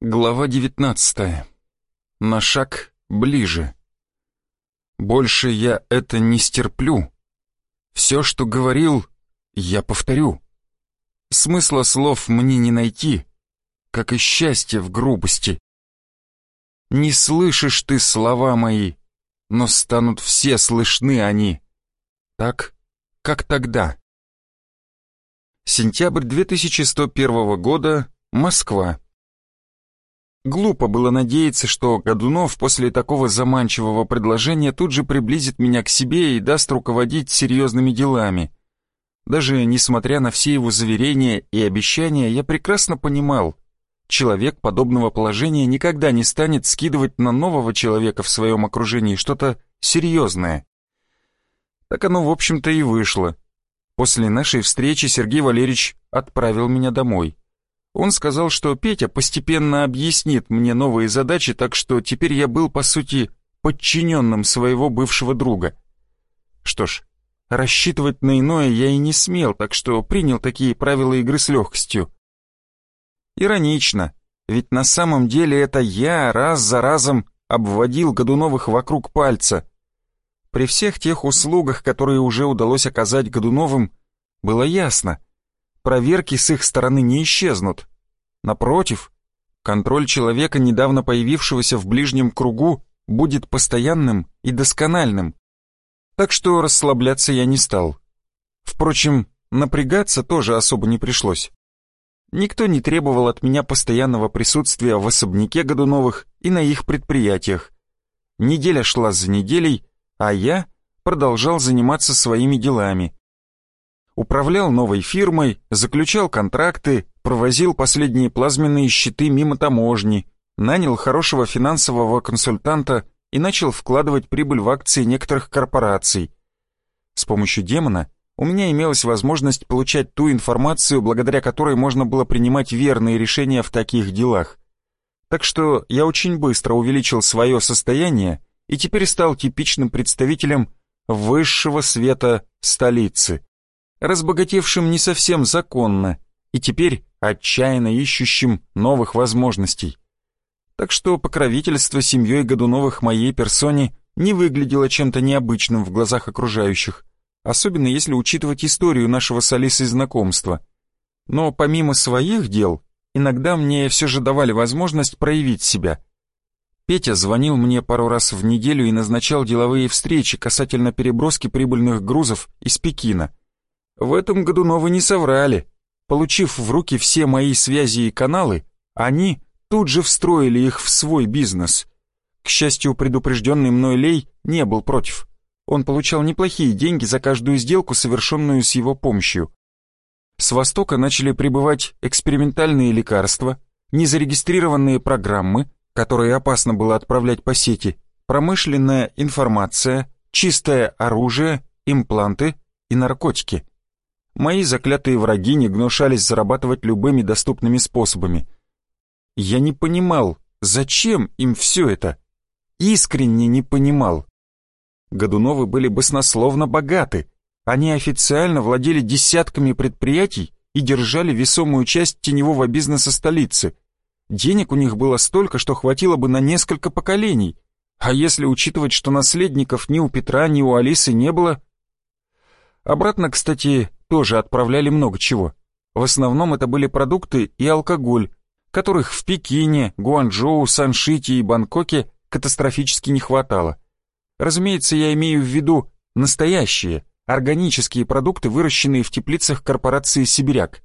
Глава 19. На шаг ближе. Больше я это не стерплю. Все, что говорил, я повторю. Смысла слов мне не найти, как и счастье в грубости. Не слышишь ты слова мои, но станут все слышны они. Так, как тогда. Сентябрь 2101 года, Москва. Глупо было надеяться, что Годунов после такого заманчивого предложения тут же приблизит меня к себе и даст руководить серьезными делами. Даже несмотря на все его заверения и обещания, я прекрасно понимал, человек подобного положения никогда не станет скидывать на нового человека в своем окружении что-то серьезное. Так оно, в общем-то, и вышло. После нашей встречи Сергей Валерьевич отправил меня домой. Он сказал, что Петя постепенно объяснит мне новые задачи, так что теперь я был, по сути, подчиненным своего бывшего друга. Что ж, рассчитывать на иное я и не смел, так что принял такие правила игры с легкостью. Иронично, ведь на самом деле это я раз за разом обводил Годуновых вокруг пальца. При всех тех услугах, которые уже удалось оказать Годуновым, было ясно, проверки с их стороны не исчезнут. Напротив, контроль человека, недавно появившегося в ближнем кругу, будет постоянным и доскональным. Так что расслабляться я не стал. Впрочем, напрягаться тоже особо не пришлось. Никто не требовал от меня постоянного присутствия в особняке Годуновых и на их предприятиях. Неделя шла за неделей, а я продолжал заниматься своими делами управлял новой фирмой, заключал контракты, провозил последние плазменные щиты мимо таможни, нанял хорошего финансового консультанта и начал вкладывать прибыль в акции некоторых корпораций. С помощью демона у меня имелась возможность получать ту информацию, благодаря которой можно было принимать верные решения в таких делах. Так что я очень быстро увеличил свое состояние и теперь стал типичным представителем высшего света столицы разбогатевшим не совсем законно и теперь отчаянно ищущим новых возможностей. Так что покровительство семьей Годуновых моей персоне не выглядело чем-то необычным в глазах окружающих, особенно если учитывать историю нашего с Алисой знакомства. Но помимо своих дел, иногда мне все же давали возможность проявить себя. Петя звонил мне пару раз в неделю и назначал деловые встречи касательно переброски прибыльных грузов из Пекина – в этом году новые не соврали. Получив в руки все мои связи и каналы, они тут же встроили их в свой бизнес. К счастью, предупрежденный мной Лей не был против. Он получал неплохие деньги за каждую сделку, совершенную с его помощью. С Востока начали прибывать экспериментальные лекарства, незарегистрированные программы, которые опасно было отправлять по сети, промышленная информация, чистое оружие, импланты и наркотики. Мои заклятые враги не гнушались зарабатывать любыми доступными способами. Я не понимал, зачем им все это. Искренне не понимал. Годуновы были баснословно богаты. Они официально владели десятками предприятий и держали весомую часть теневого бизнеса столицы. Денег у них было столько, что хватило бы на несколько поколений. А если учитывать, что наследников ни у Петра, ни у Алисы не было... Обратно, кстати, тоже отправляли много чего. В основном это были продукты и алкоголь, которых в Пекине, Гуанчжоу, Саншите и Бангкоке катастрофически не хватало. Разумеется, я имею в виду настоящие, органические продукты, выращенные в теплицах корпорации «Сибиряк».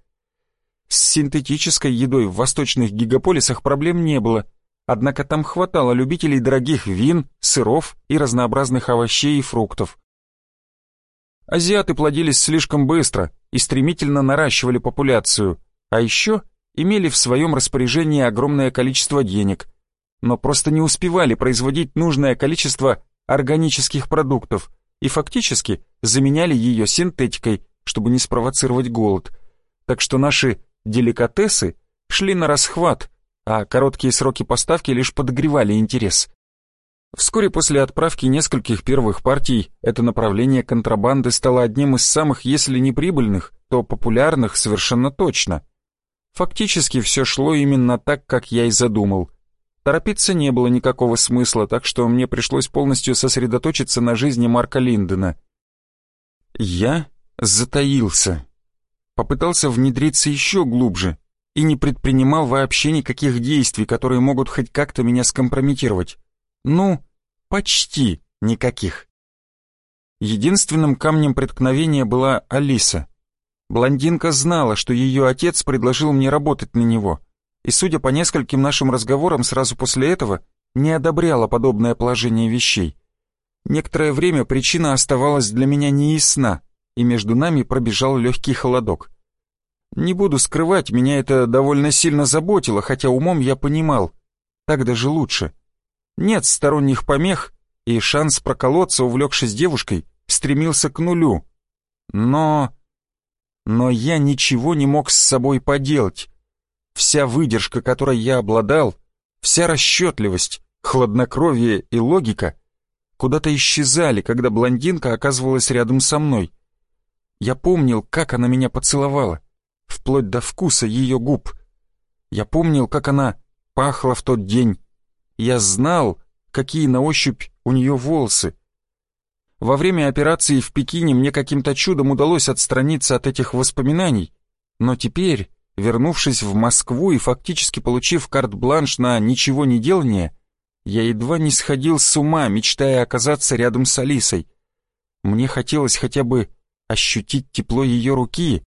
С синтетической едой в восточных гигаполисах проблем не было, однако там хватало любителей дорогих вин, сыров и разнообразных овощей и фруктов. Азиаты плодились слишком быстро и стремительно наращивали популяцию, а еще имели в своем распоряжении огромное количество денег, но просто не успевали производить нужное количество органических продуктов и фактически заменяли ее синтетикой, чтобы не спровоцировать голод. Так что наши деликатесы шли на расхват, а короткие сроки поставки лишь подогревали интерес. Вскоре после отправки нескольких первых партий это направление контрабанды стало одним из самых, если не прибыльных, то популярных совершенно точно. Фактически все шло именно так, как я и задумал. Торопиться не было никакого смысла, так что мне пришлось полностью сосредоточиться на жизни Марка Линдена. Я затаился. Попытался внедриться еще глубже и не предпринимал вообще никаких действий, которые могут хоть как-то меня скомпрометировать. Ну, почти никаких. Единственным камнем преткновения была Алиса. Блондинка знала, что ее отец предложил мне работать на него, и, судя по нескольким нашим разговорам сразу после этого, не одобряла подобное положение вещей. Некоторое время причина оставалась для меня неясна, и между нами пробежал легкий холодок. Не буду скрывать, меня это довольно сильно заботило, хотя умом я понимал, так даже лучше. Нет сторонних помех, и шанс проколоться, увлекшись девушкой, стремился к нулю. Но... Но я ничего не мог с собой поделать. Вся выдержка, которой я обладал, вся расчетливость, хладнокровие и логика куда-то исчезали, когда блондинка оказывалась рядом со мной. Я помнил, как она меня поцеловала, вплоть до вкуса ее губ. Я помнил, как она пахла в тот день. Я знал, какие на ощупь у нее волосы. Во время операции в Пекине мне каким-то чудом удалось отстраниться от этих воспоминаний, но теперь, вернувшись в Москву и фактически получив карт-бланш на ничего не делание, я едва не сходил с ума, мечтая оказаться рядом с Алисой. Мне хотелось хотя бы ощутить тепло ее руки,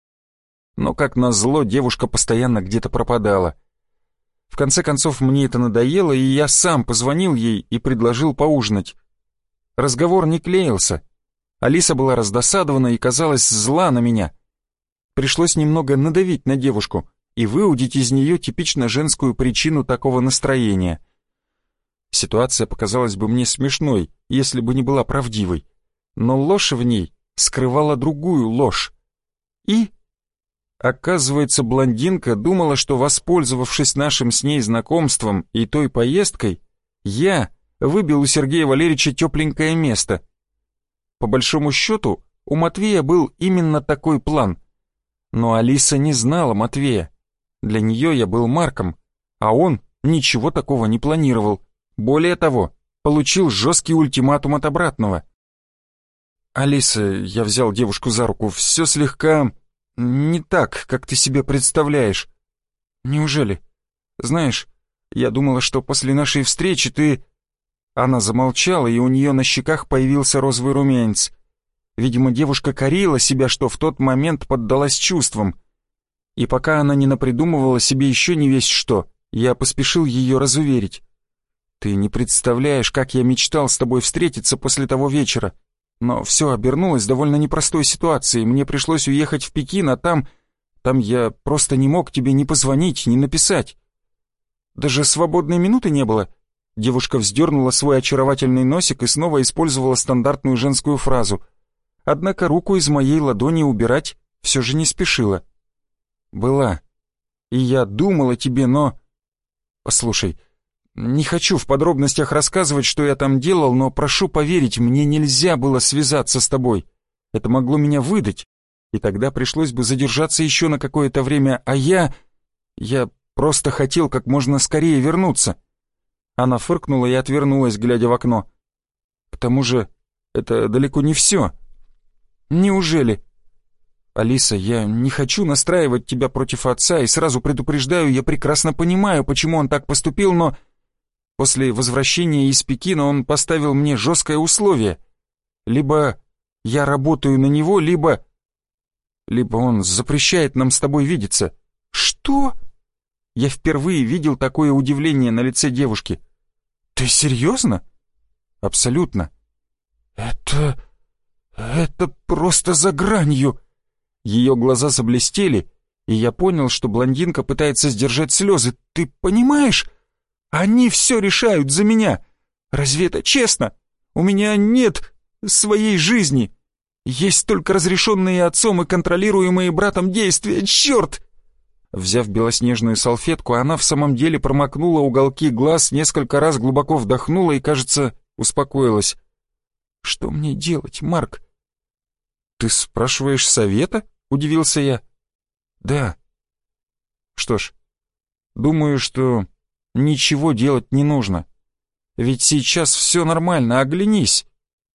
но, как назло, девушка постоянно где-то пропадала. В конце концов, мне это надоело, и я сам позвонил ей и предложил поужинать. Разговор не клеился. Алиса была раздосадована и казалась зла на меня. Пришлось немного надавить на девушку и выудить из нее типично женскую причину такого настроения. Ситуация показалась бы мне смешной, если бы не была правдивой, но ложь в ней скрывала другую ложь. И Оказывается, блондинка думала, что, воспользовавшись нашим с ней знакомством и той поездкой, я выбил у Сергея Валерьевича тепленькое место. По большому счету, у Матвея был именно такой план. Но Алиса не знала Матвея. Для нее я был Марком, а он ничего такого не планировал. Более того, получил жесткий ультиматум от обратного. «Алиса», — я взял девушку за руку, — «все слегка не так, как ты себе представляешь. Неужели? Знаешь, я думала, что после нашей встречи ты...» Она замолчала, и у нее на щеках появился розовый румянец. Видимо, девушка корила себя, что в тот момент поддалась чувствам. И пока она не напридумывала себе еще не весь что, я поспешил ее разуверить. «Ты не представляешь, как я мечтал с тобой встретиться после того вечера. Но все обернулось довольно непростой ситуацией. Мне пришлось уехать в Пекин, а там... Там я просто не мог тебе ни позвонить, ни написать. Даже свободной минуты не было. Девушка вздернула свой очаровательный носик и снова использовала стандартную женскую фразу. Однако руку из моей ладони убирать все же не спешила. «Была. И я думала тебе, но...» «Послушай, не хочу в подробностях рассказывать, что я там делал, но прошу поверить, мне нельзя было связаться с тобой. Это могло меня выдать, и тогда пришлось бы задержаться еще на какое-то время, а я... Я просто хотел как можно скорее вернуться. Она фыркнула и отвернулась, глядя в окно. К тому же, это далеко не все. Неужели? Алиса, я не хочу настраивать тебя против отца и сразу предупреждаю, я прекрасно понимаю, почему он так поступил, но... После возвращения из Пекина он поставил мне жесткое условие. Либо я работаю на него, либо... Либо он запрещает нам с тобой видеться. Что? Я впервые видел такое удивление на лице девушки. Ты серьезно? Абсолютно. Это... это просто за гранью. Ее глаза заблестели, и я понял, что блондинка пытается сдержать слезы. Ты понимаешь? Они все решают за меня. Разве это честно? У меня нет своей жизни. Есть только разрешенные отцом и контролируемые братом действия. Черт!» Взяв белоснежную салфетку, она в самом деле промокнула уголки глаз, несколько раз глубоко вдохнула и, кажется, успокоилась. «Что мне делать, Марк?» «Ты спрашиваешь совета?» — удивился я. «Да». Что ж, думаю, что ничего делать не нужно. Ведь сейчас все нормально, оглянись.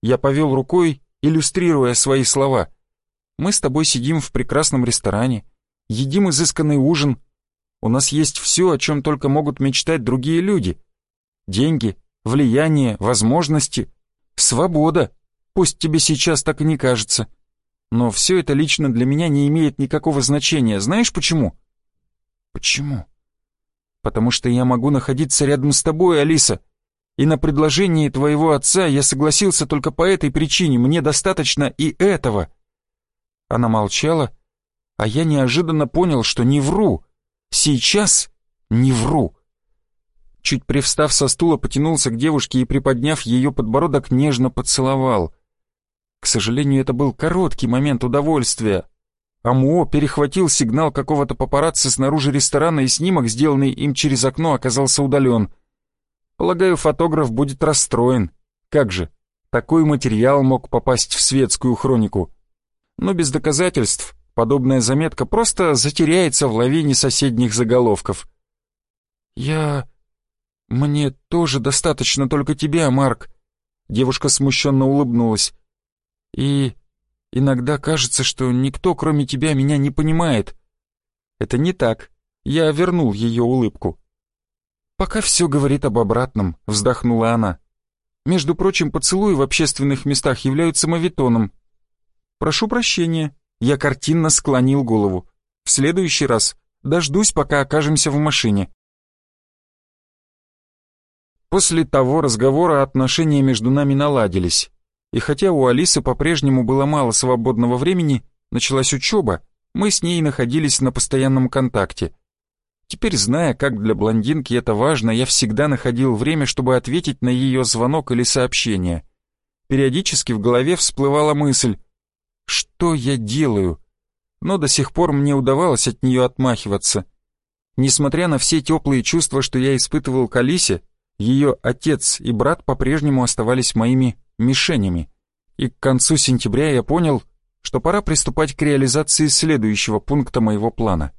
Я повел рукой, иллюстрируя свои слова. Мы с тобой сидим в прекрасном ресторане, едим изысканный ужин. У нас есть все, о чем только могут мечтать другие люди. Деньги, влияние, возможности, свобода. Пусть тебе сейчас так и не кажется. Но все это лично для меня не имеет никакого значения. Знаешь почему? Почему? Потому что я могу находиться рядом с тобой, Алиса. И на предложение твоего отца я согласился только по этой причине. Мне достаточно и этого. Она молчала, а я неожиданно понял, что не вру. Сейчас не вру. Чуть привстав со стула, потянулся к девушке и, приподняв ее подбородок, нежно поцеловал. К сожалению, это был короткий момент удовольствия. Амуо перехватил сигнал какого-то папарацци снаружи ресторана, и снимок, сделанный им через окно, оказался удален. Полагаю, фотограф будет расстроен. Как же, такой материал мог попасть в светскую хронику. Но без доказательств подобная заметка просто затеряется в лавине соседних заголовков. «Я... мне тоже достаточно только тебя, Марк». Девушка смущенно улыбнулась. И иногда кажется, что никто, кроме тебя, меня не понимает. Это не так. Я вернул ее улыбку. Пока все говорит об обратном, вздохнула она. Между прочим, поцелуи в общественных местах являются мавитоном. Прошу прощения, я картинно склонил голову. В следующий раз дождусь, пока окажемся в машине. После того разговора отношения между нами наладились. И хотя у Алисы по-прежнему было мало свободного времени, началась учеба, мы с ней находились на постоянном контакте. Теперь, зная, как для блондинки это важно, я всегда находил время, чтобы ответить на ее звонок или сообщение. Периодически в голове всплывала мысль «Что я делаю?» Но до сих пор мне удавалось от нее отмахиваться. Несмотря на все теплые чувства, что я испытывал к Алисе, ее отец и брат по-прежнему оставались моими мишенями. И к концу сентября я понял, что пора приступать к реализации следующего пункта моего плана.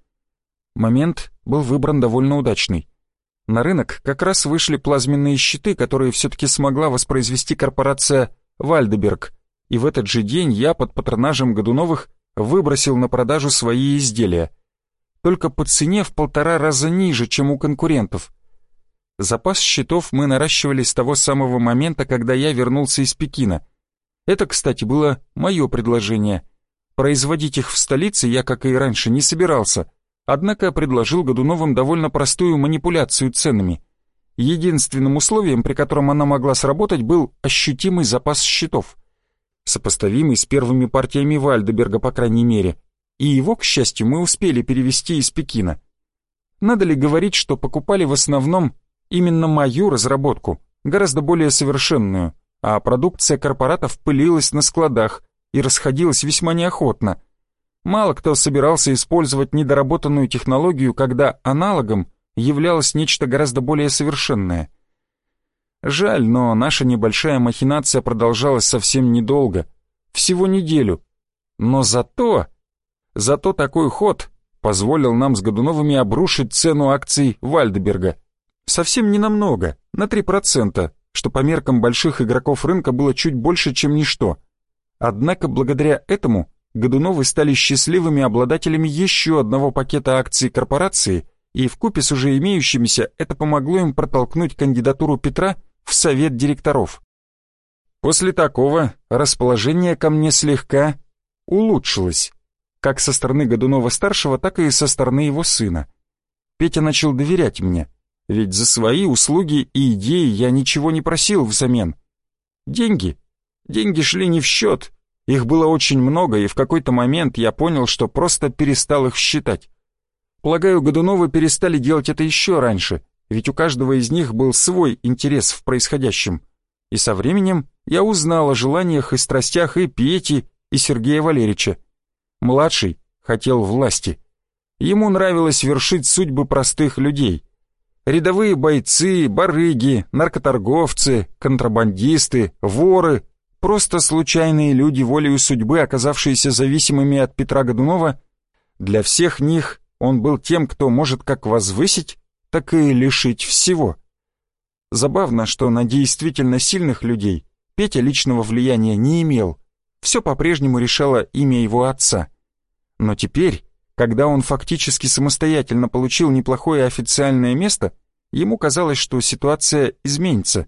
Момент был выбран довольно удачный. На рынок как раз вышли плазменные щиты, которые все-таки смогла воспроизвести корпорация «Вальдеберг», и в этот же день я под патронажем Годуновых выбросил на продажу свои изделия. Только по цене в полтора раза ниже, чем у конкурентов. Запас щитов мы наращивали с того самого момента, когда я вернулся из Пекина. Это, кстати, было мое предложение. Производить их в столице я, как и раньше, не собирался, однако предложил Годуновым довольно простую манипуляцию ценами. Единственным условием, при котором она могла сработать, был ощутимый запас щитов, сопоставимый с первыми партиями Вальдеберга, по крайней мере, и его, к счастью, мы успели перевести из Пекина. Надо ли говорить, что покупали в основном Именно мою разработку, гораздо более совершенную, а продукция корпоратов пылилась на складах и расходилась весьма неохотно. Мало кто собирался использовать недоработанную технологию, когда аналогом являлось нечто гораздо более совершенное. Жаль, но наша небольшая махинация продолжалась совсем недолго, всего неделю. Но зато, зато такой ход позволил нам с Годуновыми обрушить цену акций Вальдеберга – Совсем не намного, на 3%, что по меркам больших игроков рынка было чуть больше, чем ничто. Однако благодаря этому Годуновы стали счастливыми обладателями еще одного пакета акций корпорации, и в купе с уже имеющимися это помогло им протолкнуть кандидатуру Петра в совет директоров. После такого расположение ко мне слегка улучшилось, как со стороны Годунова-старшего, так и со стороны его сына. Петя начал доверять мне, ведь за свои услуги и идеи я ничего не просил взамен. Деньги. Деньги шли не в счет. Их было очень много, и в какой-то момент я понял, что просто перестал их считать. Полагаю, Годуновы перестали делать это еще раньше, ведь у каждого из них был свой интерес в происходящем. И со временем я узнал о желаниях и страстях и Пети, и Сергея Валерьевича. Младший хотел власти. Ему нравилось вершить судьбы простых людей — Рядовые бойцы, барыги, наркоторговцы, контрабандисты, воры, просто случайные люди волею судьбы, оказавшиеся зависимыми от Петра Годунова, для всех них он был тем, кто может как возвысить, так и лишить всего. Забавно, что на действительно сильных людей Петя личного влияния не имел. Все по-прежнему решало имя его отца. Но теперь, когда он фактически самостоятельно получил неплохое официальное место, ему казалось, что ситуация изменится.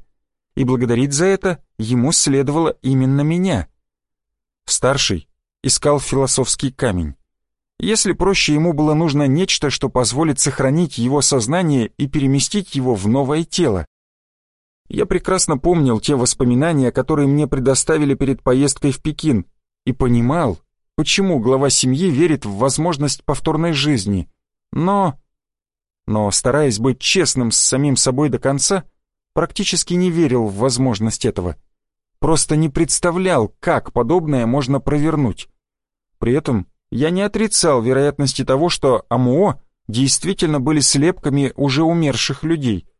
И благодарить за это ему следовало именно меня. Старший искал философский камень. Если проще, ему было нужно нечто, что позволит сохранить его сознание и переместить его в новое тело. Я прекрасно помнил те воспоминания, которые мне предоставили перед поездкой в Пекин, и понимал, почему глава семьи верит в возможность повторной жизни. Но... Но, стараясь быть честным с самим собой до конца, практически не верил в возможность этого. Просто не представлял, как подобное можно провернуть. При этом я не отрицал вероятности того, что АМО действительно были слепками уже умерших людей —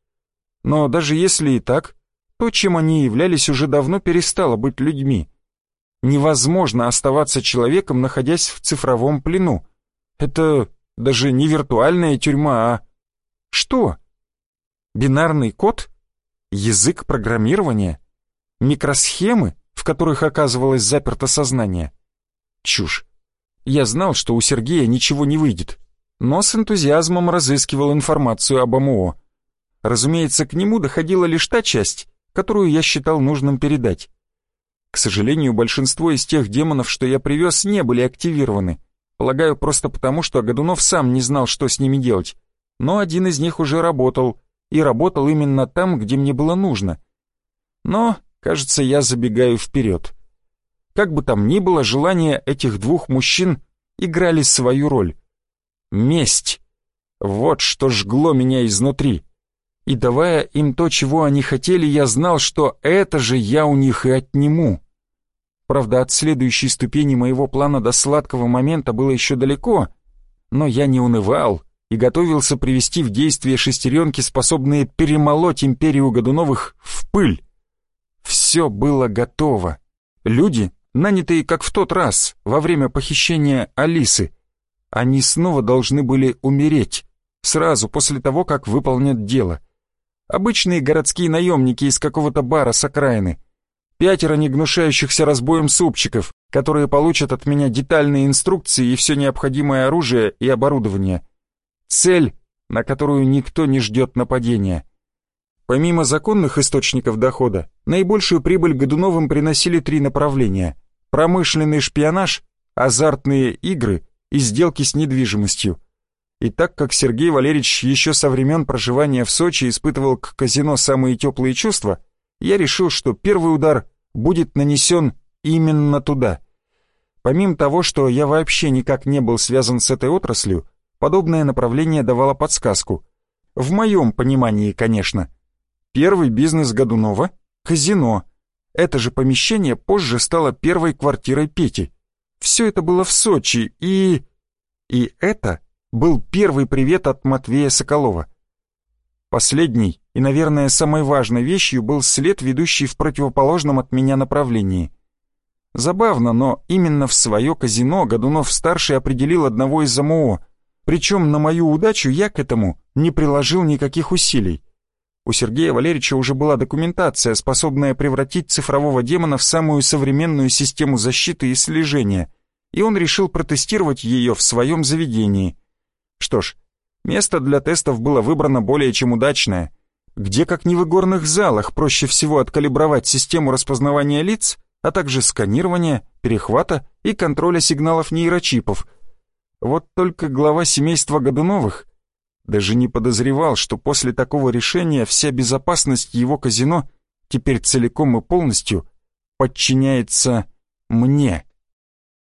но даже если и так, то, чем они являлись, уже давно перестало быть людьми. Невозможно оставаться человеком, находясь в цифровом плену. Это даже не виртуальная тюрьма, а... Что? Бинарный код? Язык программирования? Микросхемы, в которых оказывалось заперто сознание? Чушь. Я знал, что у Сергея ничего не выйдет, но с энтузиазмом разыскивал информацию об АМО. Разумеется, к нему доходила лишь та часть, которую я считал нужным передать. К сожалению, большинство из тех демонов, что я привез, не были активированы. Полагаю, просто потому, что Годунов сам не знал, что с ними делать. Но один из них уже работал, и работал именно там, где мне было нужно. Но, кажется, я забегаю вперед. Как бы там ни было, желания этих двух мужчин играли свою роль. Месть. Вот что жгло меня изнутри и давая им то, чего они хотели, я знал, что это же я у них и отниму. Правда, от следующей ступени моего плана до сладкого момента было еще далеко, но я не унывал и готовился привести в действие шестеренки, способные перемолоть империю Годуновых в пыль. Все было готово. Люди, нанятые как в тот раз, во время похищения Алисы, они снова должны были умереть, сразу после того, как выполнят дело. Обычные городские наемники из какого-то бара с окраины. Пятеро негнушающихся разбоем супчиков, которые получат от меня детальные инструкции и все необходимое оружие и оборудование. Цель, на которую никто не ждет нападения. Помимо законных источников дохода, наибольшую прибыль Годуновым приносили три направления. Промышленный шпионаж, азартные игры и сделки с недвижимостью. И так как Сергей Валерьевич еще со времен проживания в Сочи испытывал к казино самые теплые чувства, я решил, что первый удар будет нанесен именно туда. Помимо того, что я вообще никак не был связан с этой отраслью, подобное направление давало подсказку. В моем понимании, конечно. Первый бизнес Годунова — казино. Это же помещение позже стало первой квартирой Пети. Все это было в Сочи, и... И это был первый привет от Матвея Соколова. Последний и, наверное, самой важной вещью был след, ведущий в противоположном от меня направлении. Забавно, но именно в свое казино Годунов-старший определил одного из АМО, причем на мою удачу я к этому не приложил никаких усилий. У Сергея Валерьевича уже была документация, способная превратить цифрового демона в самую современную систему защиты и слежения, и он решил протестировать ее в своем заведении — что ж, место для тестов было выбрано более чем удачное. Где, как не в игорных залах, проще всего откалибровать систему распознавания лиц, а также сканирования, перехвата и контроля сигналов нейрочипов. Вот только глава семейства Годуновых даже не подозревал, что после такого решения вся безопасность его казино теперь целиком и полностью подчиняется мне.